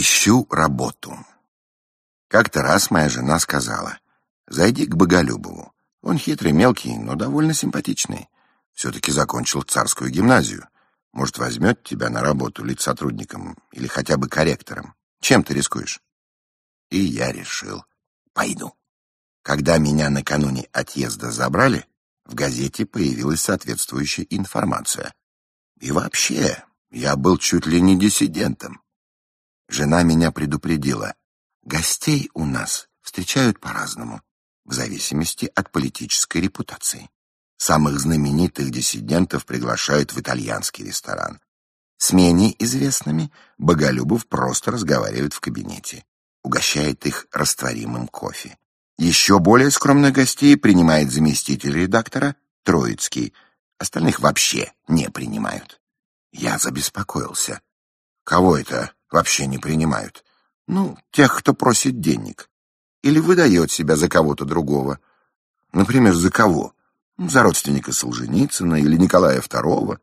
Ищу работу. Как-то раз моя жена сказала, зайди к Боголюбову. Он хитрый, мелкий, но довольно симпатичный. Все-таки закончил царскую гимназию. Может, возьмет тебя на работу сотрудником или хотя бы корректором. Чем ты рискуешь? И я решил, пойду. Когда меня накануне отъезда забрали, в газете появилась соответствующая информация. И вообще, я был чуть ли не диссидентом. Жена меня предупредила. Гостей у нас встречают по-разному, в зависимости от политической репутации. Самых знаменитых диссидентов приглашают в итальянский ресторан. С менее известными Боголюбов просто разговаривает в кабинете, угощает их растворимым кофе. Еще более скромных гостей принимает заместитель редактора Троицкий. Остальных вообще не принимают. Я забеспокоился. Кого это вообще не принимают. Ну, тех, кто просит денег. Или выдает себя за кого-то другого. Например, за кого? За родственника Солженицына или Николая II.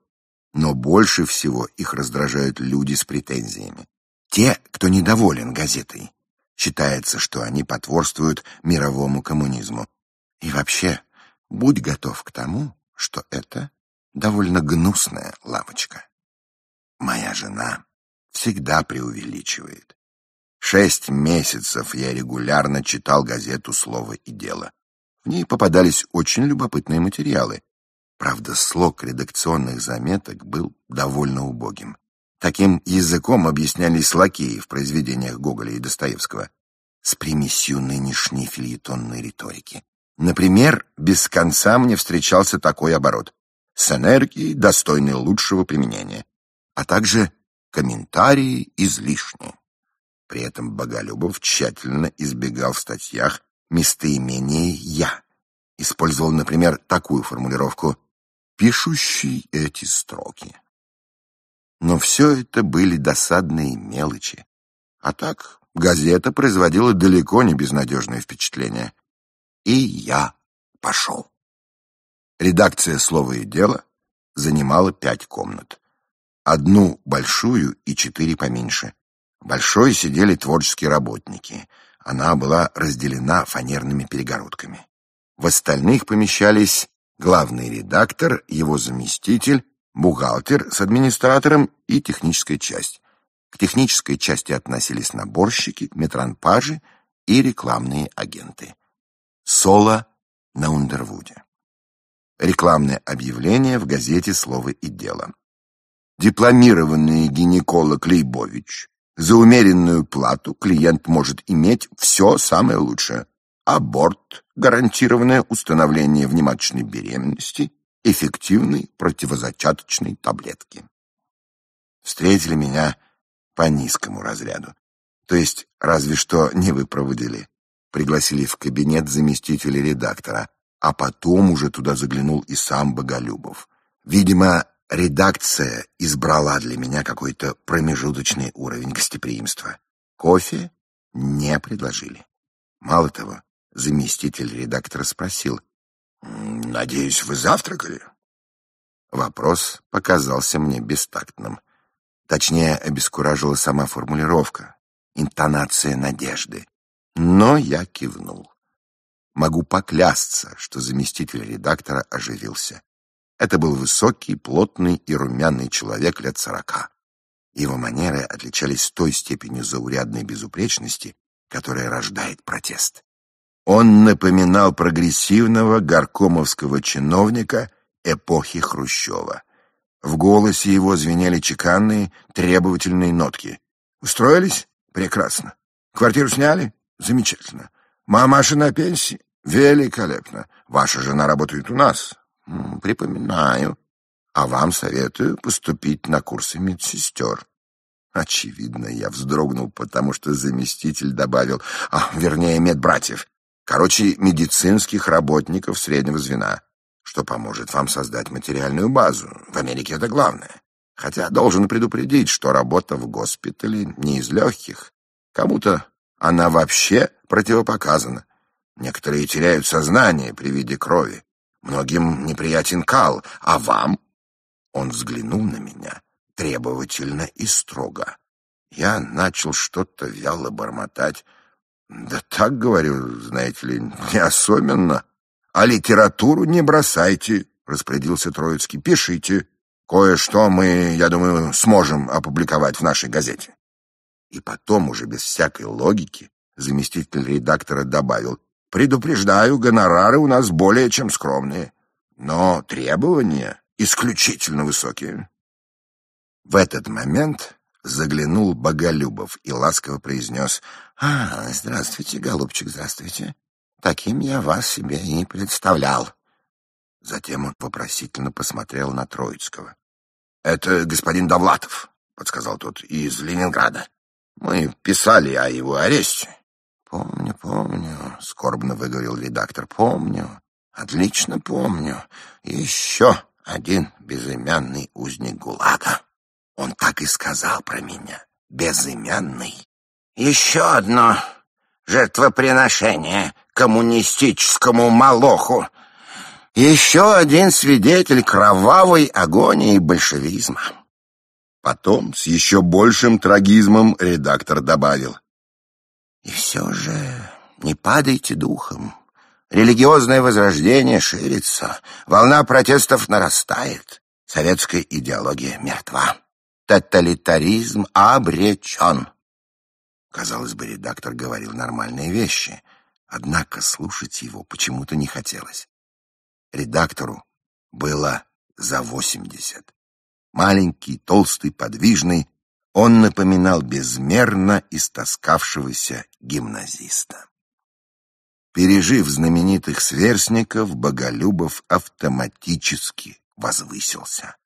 Но больше всего их раздражают люди с претензиями. Те, кто недоволен газетой. Считается, что они потворствуют мировому коммунизму. И вообще, будь готов к тому, что это довольно гнусная лавочка. Моя жена всегда преувеличивает. Шесть месяцев я регулярно читал газету «Слово и дело». В ней попадались очень любопытные материалы. Правда, слог редакционных заметок был довольно убогим. Таким языком объяснялись лакеи в произведениях Гоголя и Достоевского с примесью нынешней фильетонной риторики. Например, без конца мне встречался такой оборот с энергией, достойной лучшего применения, а также комментарии излишни. При этом Боголюбов тщательно избегал в статьях местоимения «я». Использовал, например, такую формулировку «пишущий эти строки». Но все это были досадные мелочи. А так газета производила далеко не безнадежное впечатление. И я пошел. Редакция «Слово и дело» занимала пять комнат. Одну большую и четыре поменьше. Большой сидели творческие работники. Она была разделена фанерными перегородками. В остальных помещались главный редактор, его заместитель, бухгалтер с администратором и техническая часть. К технической части относились наборщики, метранпажи и рекламные агенты. Соло на Ундервуде. Рекламное объявление в газете «Слово и дело» дипломированный гинеколог Лейбович. За умеренную плату клиент может иметь все самое лучшее. Аборт, гарантированное установление внематочной беременности, эффективной противозачаточной таблетки. Встретили меня по низкому разряду. То есть разве что не выпроводили. Пригласили в кабинет заместителя редактора, а потом уже туда заглянул и сам Боголюбов. Видимо, Редакция избрала для меня какой-то промежуточный уровень гостеприимства. Кофе не предложили. Мало того, заместитель редактора спросил, «Надеюсь, вы завтракали?» Вопрос показался мне бестактным. Точнее, обескуражила сама формулировка, интонация надежды. Но я кивнул. Могу поклясться, что заместитель редактора оживился. Это был высокий, плотный и румяный человек лет сорока. Его манеры отличались той степенью заурядной безупречности, которая рождает протест. Он напоминал прогрессивного горкомовского чиновника эпохи Хрущева. В голосе его звенели чеканные, требовательные нотки. «Устроились? Прекрасно. Квартиру сняли? Замечательно. Мамаша на пенсии? Великолепно. Ваша жена работает у нас? Припоминаю. А вам советую поступить на курсы медсестер. Очевидно, я вздрогнул, потому что заместитель добавил, а, вернее, медбратьев. Короче, медицинских работников среднего звена, что поможет вам создать материальную базу. В Америке это главное. Хотя должен предупредить, что работа в госпитале не из легких. Кому-то она вообще противопоказана. Некоторые теряют сознание при виде крови. Многим неприятен кал, а вам? Он взглянул на меня требовательно и строго. Я начал что-то вяло бормотать. Да так говорю, знаете ли, не особенно. А литературу не бросайте, распорядился Троицкий. Пишите. Кое-что мы, я думаю, сможем опубликовать в нашей газете. И потом, уже без всякой логики, заместитель редактора добавил, «Предупреждаю, гонорары у нас более чем скромные, но требования исключительно высокие». В этот момент заглянул Боголюбов и ласково произнес, «А, здравствуйте, голубчик, здравствуйте. Таким я вас себе и представлял». Затем он вопросительно посмотрел на Троицкого. «Это господин Довлатов», — подсказал тот, — «из Ленинграда. Мы писали о его аресте. Помню, скорбно выговорил редактор. Помню, отлично помню. Еще один безымянный узник ГУЛАГа. Он так и сказал про меня. Безымянный. Еще одно жертвоприношение коммунистическому молоху. Еще один свидетель кровавой агонии большевизма. Потом, с еще большим трагизмом, редактор добавил. И все же не падайте духом. Религиозное возрождение ширится, волна протестов нарастает, советская идеология мертва. Тоталитаризм обречен. Казалось бы, редактор говорил нормальные вещи, однако слушать его почему-то не хотелось. Редактору было за восемьдесят. Маленький, толстый, подвижный, он напоминал безмерно истоскавшегося гимназиста. Пережив знаменитых сверстников, Боголюбов автоматически возвысился.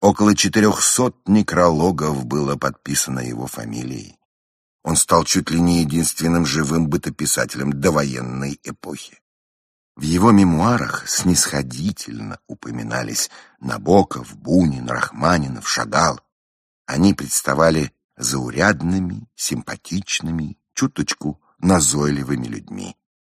Около четырехсот некрологов было подписано его фамилией. Он стал чуть ли не единственным живым бытописателем довоенной эпохи. В его мемуарах снисходительно упоминались Набоков, Бунин, Рахманинов, Шагал. Они представали заурядными, симпатичными, чуточку назойливыми людьми.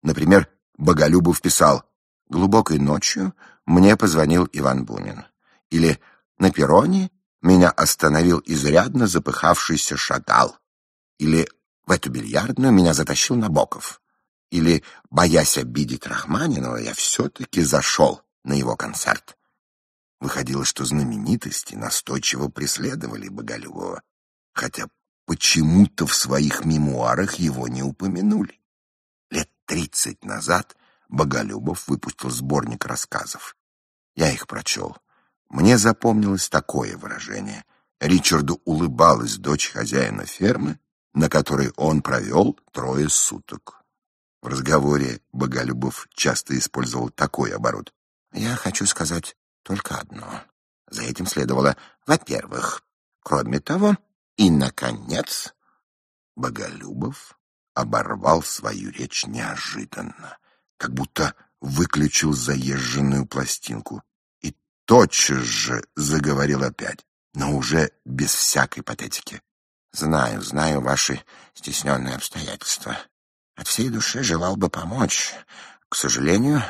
Например, Боголюбов писал «Глубокой ночью мне позвонил Иван Бунин». Или «На перроне меня остановил изрядно запыхавшийся Шагал». Или «В эту бильярдную меня затащил Набоков». Или, боясь обидеть Рахманинова, я все-таки зашел на его концерт. Выходило, что знаменитости настойчиво преследовали Боголюбова, хотя почему-то в своих мемуарах его не упомянули. Тридцать назад Боголюбов выпустил сборник рассказов. Я их прочел. Мне запомнилось такое выражение. Ричарду улыбалась дочь хозяина фермы, на которой он провел трое суток. В разговоре Боголюбов часто использовал такой оборот. «Я хочу сказать только одно. За этим следовало, во-первых, кроме того, и, наконец, Боголюбов оборвал свою речь неожиданно, как будто выключил заезженную пластинку и тотчас же заговорил опять, но уже без всякой патетики. «Знаю, знаю ваши стесненные обстоятельства. От всей души желал бы помочь. К сожалению,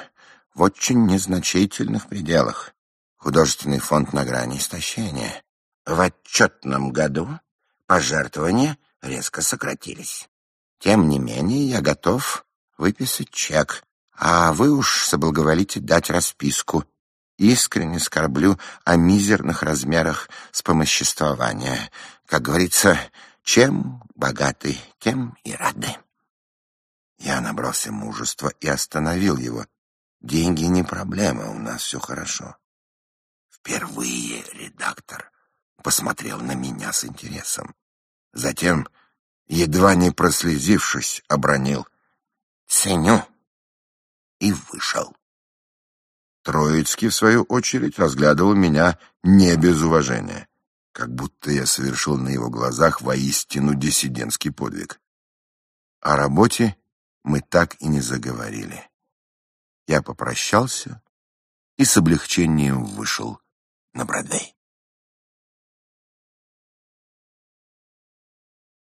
в очень незначительных пределах. Художественный фонд на грани истощения. В отчетном году пожертвования резко сократились. Тем не менее, я готов выписать чек, а вы уж соблаговолите дать расписку. Искренне скорблю о мизерных размерах вспомоществования. Как говорится, чем богаты, тем и рады. Я набрался мужества и остановил его. Деньги не проблема, у нас все хорошо. Впервые редактор посмотрел на меня с интересом. Затем, едва не прослезившись, обронил «Ценю» и вышел. Троицкий, в свою очередь, разглядывал меня не без уважения, как будто я совершил на его глазах воистину диссидентский подвиг. О работе мы так и не заговорили. Я попрощался и с облегчением вышел на Бродвей.